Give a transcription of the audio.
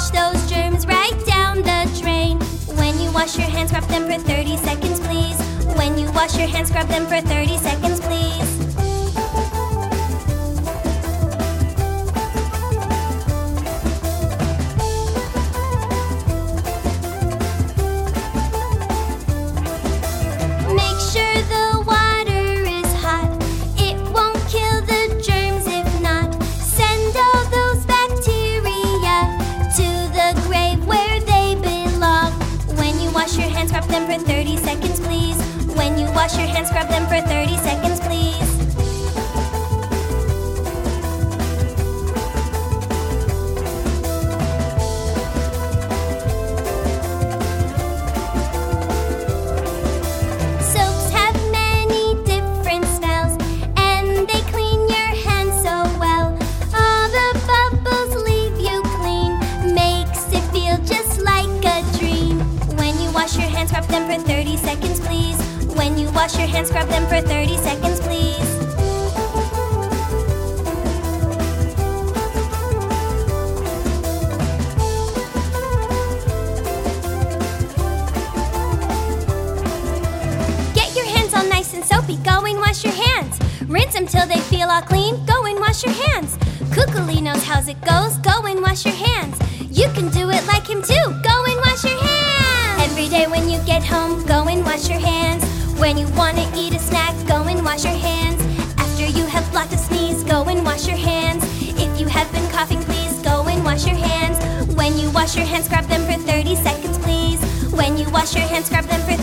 flush those germs right down the drain. When you wash your hands, scrub them for 30 seconds, please. When you wash your hands, scrub them for 30 seconds. Scrub them for 30 seconds, please. When you wash your hands, scrub them for 30 them for 30 seconds, please. When you wash your hands, scrub them for 30 seconds, please. Get your hands all nice and soapy. Go and wash your hands. Rinse them till they feel all clean. Go and wash your hands. Kukuli knows how it goes. Go and wash your hands. You can do it like him too. Go and wash your hands. Every day when you get home, go and wash your hands. When you want to eat a snack, go and wash your hands. After you have blocked a sneeze, go and wash your hands. If you have been coughing, please go and wash your hands. When you wash your hands, scrub them for 30 seconds, please. When you wash your hands, scrub them for